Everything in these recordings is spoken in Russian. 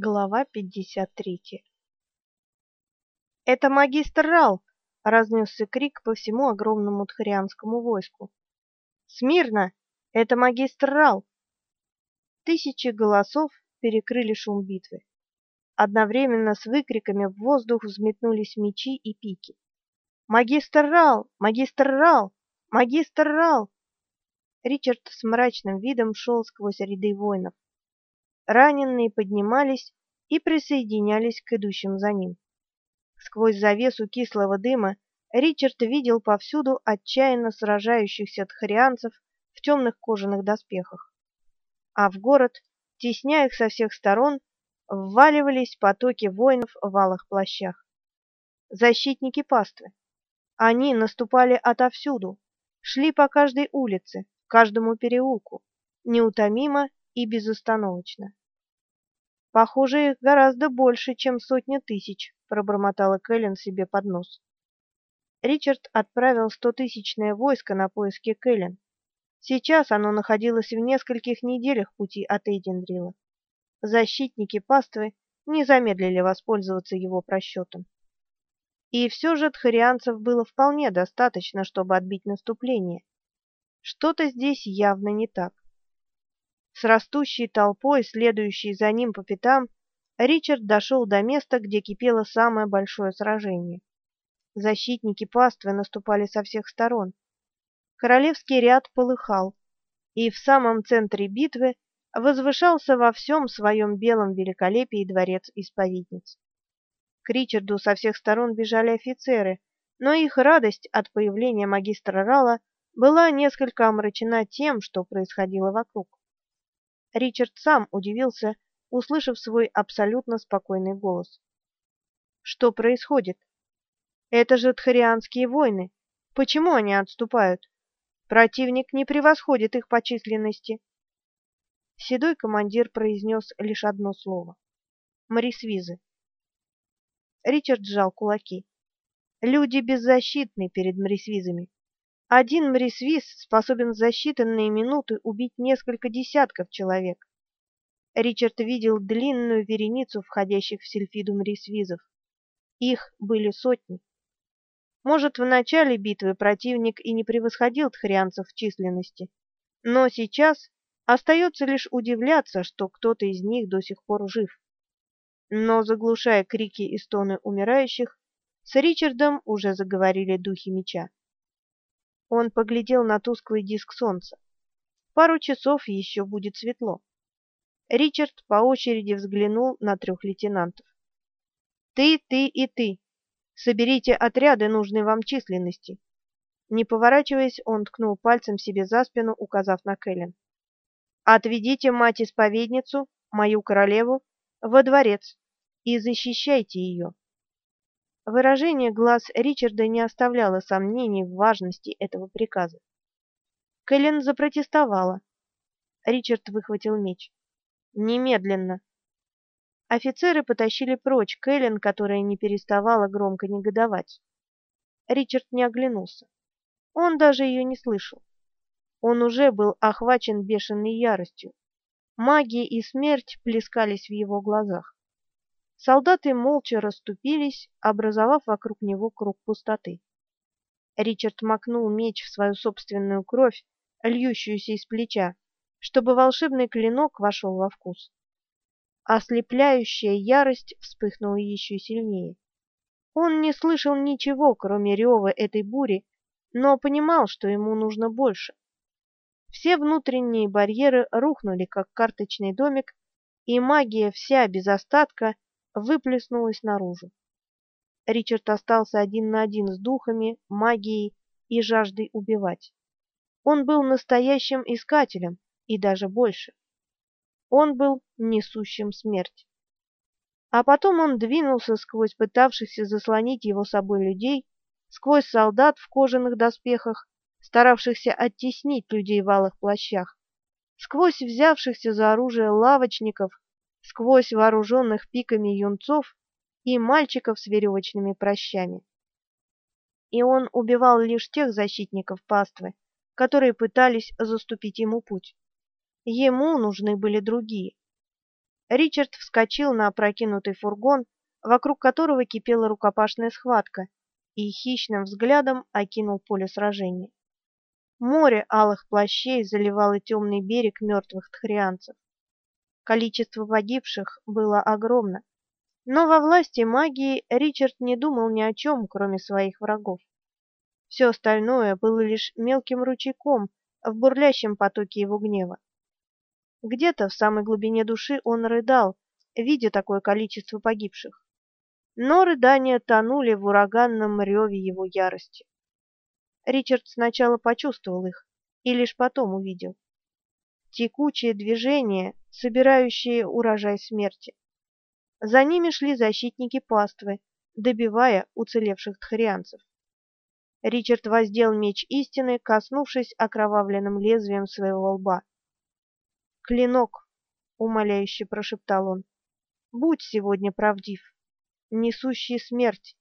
Глава 53 «Это магистр Рал!» — разнесся крик по всему огромному тхарианскому войску. «Смирно! Это магистр Рал!» Тысячи голосов перекрыли шум битвы. Одновременно с выкриками в воздух взметнулись мечи и пики. «Магистр Рал! Магистр Рал! Магистр Рал!» Ричард с мрачным видом шел сквозь ряды воинов. Раненые поднимались и присоединялись к идущим за ним. Сквозь завесу кислого дыма Ричард видел повсюду отчаянно сражающихся тхарианцев в темных кожаных доспехах. А в город, тесня их со всех сторон, вваливались потоки воинов в алых плащах. Защитники паствы. Они наступали отовсюду, шли по каждой улице, каждому переулку, неутомимо и безостановочно. Похоже, их гораздо больше, чем сотня тысяч, пробормотала Кэлен себе под нос. Ричард отправил стотысячное войско на поиски Кэлен. Сейчас оно находилось в нескольких неделях пути от Эйдендрила. Защитники паствы не замедлили воспользоваться его просчетом. И все же тхарианцев было вполне достаточно, чтобы отбить наступление. Что-то здесь явно не так. С растущей толпой, следующей за ним по пятам, Ричард дошел до места, где кипело самое большое сражение. Защитники паствы наступали со всех сторон. Королевский ряд полыхал, и в самом центре битвы возвышался во всем своем белом великолепии дворец исповедниц. К Ричарду со всех сторон бежали офицеры, но их радость от появления магистра Рала была несколько омрачена тем, что происходило вокруг. Ричард сам удивился, услышав свой абсолютно спокойный голос. Что происходит? Это же тхарианские войны. Почему они отступают? Противник не превосходит их по численности. Седой командир произнес лишь одно слово. Морисвизы. Ричард сжал кулаки. Люди беззащитны перед морисвизами. Один мрисвиз способен за считанные минуты убить несколько десятков человек. Ричард видел длинную вереницу входящих в сельфиду мрисвизов. Их были сотни. Может, в начале битвы противник и не превосходил тхарианцев в численности, но сейчас остается лишь удивляться, что кто-то из них до сих пор жив. Но, заглушая крики и стоны умирающих, с Ричардом уже заговорили духи меча. Он поглядел на тусклый диск солнца. Пару часов еще будет светло. Ричард по очереди взглянул на трех лейтенантов. Ты, ты и ты. Соберите отряды нужной вам численности. Не поворачиваясь, он ткнул пальцем себе за спину, указав на Кэлен. Отведите мать-исповедницу, мою королеву, во дворец и защищайте ее. Выражение глаз Ричарда не оставляло сомнений в важности этого приказа. Кэлен запротестовала. Ричард выхватил меч. Немедленно. Офицеры потащили прочь Кэлен, которая не переставала громко негодовать. Ричард не оглянулся. Он даже ее не слышал. Он уже был охвачен бешеной яростью. Магия и смерть плескались в его глазах. Солдаты молча расступились, образовав вокруг него круг пустоты. Ричард макнул меч в свою собственную кровь, льющуюся из плеча, чтобы волшебный клинок вошел во вкус. Ослепляющая ярость вспыхнула еще сильнее. Он не слышал ничего, кроме рева этой бури, но понимал, что ему нужно больше. Все внутренние барьеры рухнули, как карточный домик, и магия вся без остатка — выплеснулась наружу. Ричард остался один на один с духами, магией и жаждой убивать. Он был настоящим искателем и даже больше. Он был несущим смерть. А потом он двинулся сквозь пытавшихся заслонить его собой людей, сквозь солдат в кожаных доспехах, старавшихся оттеснить людей в алых плащах, сквозь взявшихся за оружие лавочников сквозь вооруженных пиками юнцов и мальчиков с веревочными прощами. И он убивал лишь тех защитников паствы, которые пытались заступить ему путь. Ему нужны были другие. Ричард вскочил на опрокинутый фургон, вокруг которого кипела рукопашная схватка, и хищным взглядом окинул поле сражения. Море алых плащей заливало темный берег мертвых тхрианцев. Количество погибших было огромно, но во власти магии Ричард не думал ни о чем, кроме своих врагов. Все остальное было лишь мелким ручейком в бурлящем потоке его гнева. Где-то в самой глубине души он рыдал, видя такое количество погибших. Но рыдания тонули в ураганном реве его ярости. Ричард сначала почувствовал их и лишь потом увидел. Текучее движение, собирающее урожай смерти. За ними шли защитники паствы, добивая уцелевших тхарианцев. Ричард воздел меч истины, коснувшись окровавленным лезвием своего лба. «Клинок!» — умоляюще прошептал он. «Будь сегодня правдив, несущий смерть.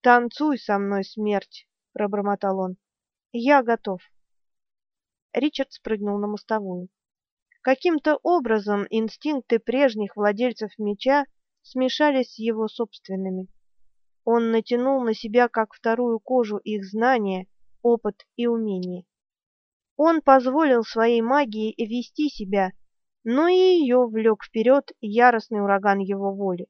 Танцуй со мной, смерть!» — пробормотал он. «Я готов». Ричард спрыгнул на мостовую. Каким-то образом инстинкты прежних владельцев меча смешались с его собственными. Он натянул на себя как вторую кожу их знания, опыт и умения. Он позволил своей магии вести себя, но и ее влек вперед яростный ураган его воли.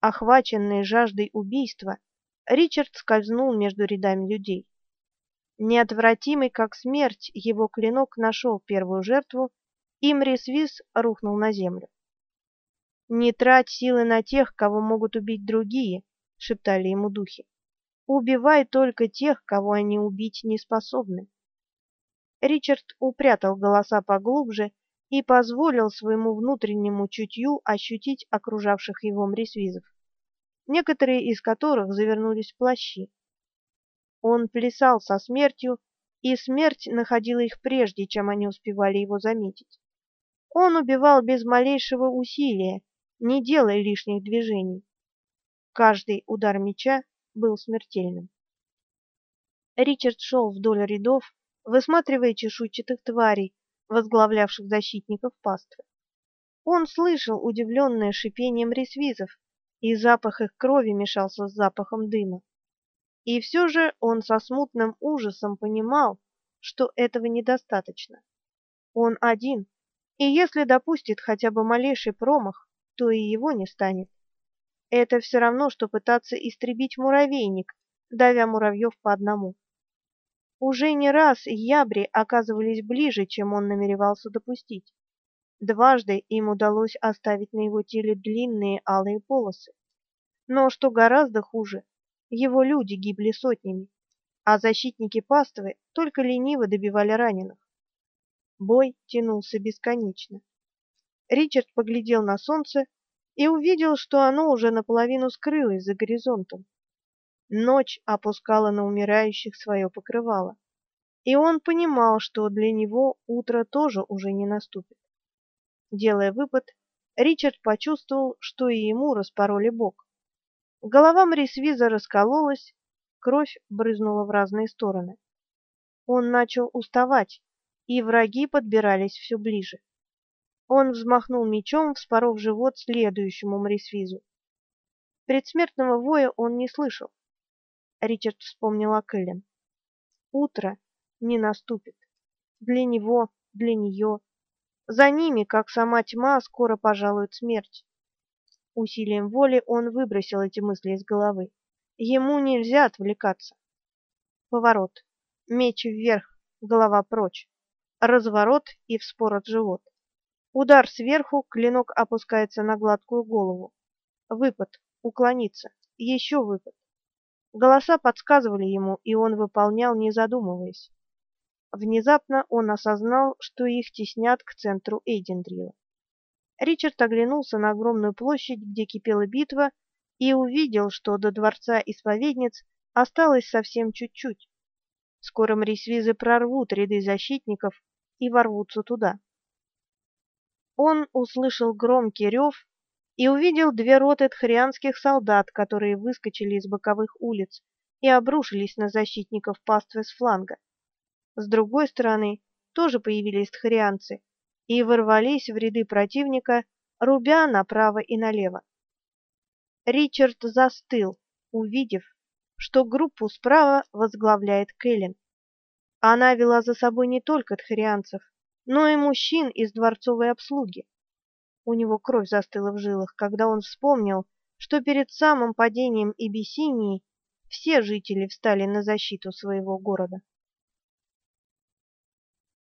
Охваченный жаждой убийства, Ричард скользнул между рядами людей. Неотвратимый, как смерть, его клинок нашел первую жертву, и Мрисвис рухнул на землю. «Не трать силы на тех, кого могут убить другие», — шептали ему духи. «Убивай только тех, кого они убить не способны». Ричард упрятал голоса поглубже и позволил своему внутреннему чутью ощутить окружавших его мрисвизов, некоторые из которых завернулись в плащи. Он плясал со смертью, и смерть находила их прежде, чем они успевали его заметить. Он убивал без малейшего усилия, не делая лишних движений. Каждый удар меча был смертельным. Ричард шел вдоль рядов, высматривая чешуйчатых тварей, возглавлявших защитников паствы. Он слышал удивленное шипение мрисвизов, и запах их крови мешался с запахом дыма. И все же он со смутным ужасом понимал, что этого недостаточно. Он один, и если допустит хотя бы малейший промах, то и его не станет. Это все равно, что пытаться истребить муравейник, давя муравьев по одному. Уже не раз ябри оказывались ближе, чем он намеревался допустить. Дважды им удалось оставить на его теле длинные алые полосы. Но что гораздо хуже, его люди гибли сотнями, а защитники паствы только лениво добивали раненых. Бой тянулся бесконечно. Ричард поглядел на солнце и увидел, что оно уже наполовину скрылось за горизонтом. Ночь опускала на умирающих свое покрывало, и он понимал, что для него утро тоже уже не наступит. Делая выпад, Ричард почувствовал, что и ему распороли бок. Голова Мрисвиза раскололась, кровь брызнула в разные стороны. Он начал уставать, и враги подбирались все ближе. Он взмахнул мечом, вспоров живот следующему Мрисвизу. Предсмертного воя он не слышал. Ричард вспомнил о Кэлен. Утро не наступит. Для него, для нее. За ними, как сама тьма, скоро пожалует смерть. Усилием воли он выбросил эти мысли из головы. Ему нельзя отвлекаться. Поворот. Меч вверх, голова прочь. Разворот и вспорот живот. Удар сверху, клинок опускается на гладкую голову. Выпад, уклониться, еще выпад. Голоса подсказывали ему, и он выполнял, не задумываясь. Внезапно он осознал, что их теснят к центру Эйдендрила. Ричард оглянулся на огромную площадь, где кипела битва, и увидел, что до дворца исповедниц осталось совсем чуть-чуть. Скоро мрисвизы прорвут ряды защитников и ворвутся туда. Он услышал громкий рев и увидел две роты тхарианских солдат, которые выскочили из боковых улиц и обрушились на защитников паствы с фланга. С другой стороны тоже появились тхарианцы и ворвались в ряды противника, рубя направо и налево. Ричард застыл, увидев, что группу справа возглавляет Кэлен. Она вела за собой не только тхарианцев, но и мужчин из дворцовой обслуги. У него кровь застыла в жилах, когда он вспомнил, что перед самым падением Ибисинии все жители встали на защиту своего города.